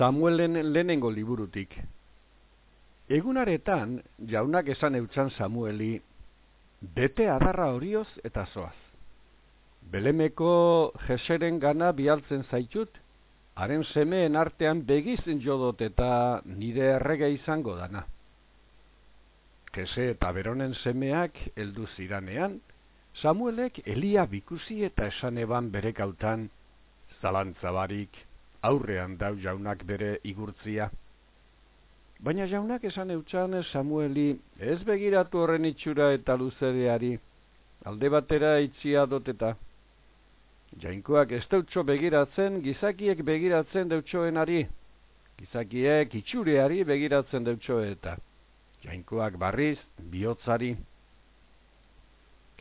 Samuelen lehenengo liburutik. Egunaretan, jaunak esan eutxan Samueli, bete adarra horioz eta zoaz. Belemeko jeseren gana bialtzen zaitut, haren semeen artean begizin jodot eta nire errege izango dana. Jese eta beronen semeak heldu ziranean, Samuelek Elia bikusi eta esan eban bere kautan, zalantzabarik, aurrean dau jaunak bere igurtzia. Baina jaunak esan eutxan Samueli ez begiratu horren itxura eta luzedeari, alde batera itxia doteta. Jainkoak ez deutxo begiratzen, gizakiek begiratzen deutxoenari, gizakiek itxureari begiratzen deutxoeta. Jainkoak barriz, bihotzari.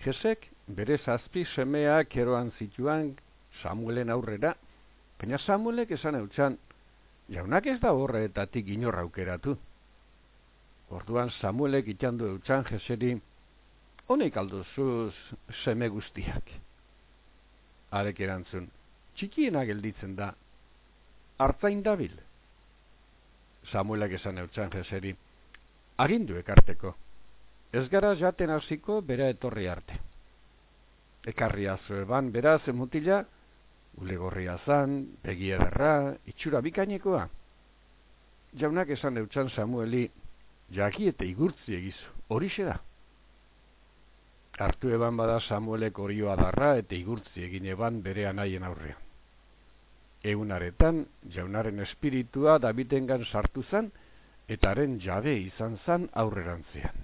Jesek bere zazpi semeak eroan zituan Samuelen aurrera, Baina Samuelek esan eutxan, jaunak ez da horretatik inorra aukeratu. Orduan Samuelek itxandu eutxan jeseri, honek alduzuz seme guztiak. Arek erantzun, txikiena gelditzen da, hartzain dabil. Samuelek esan eutxan jeseri, agindu ekarteko, ez gara jaten hasiko bera etorri arte. Ekarria zueban beraz emutila, ulegorria zan, begia derra, itxura bikainekoa. Jaunak esan eutxan Samueli, jaki eta igurtzi egizu, hori da. Artu eban bada Samuelek orioa darra eta igurtzi egin eban bere anaien aurrean. Egunaretan, jaunaren espiritua Dabitengan sartu zan, eta haren jabe izan zan aurrerantzean.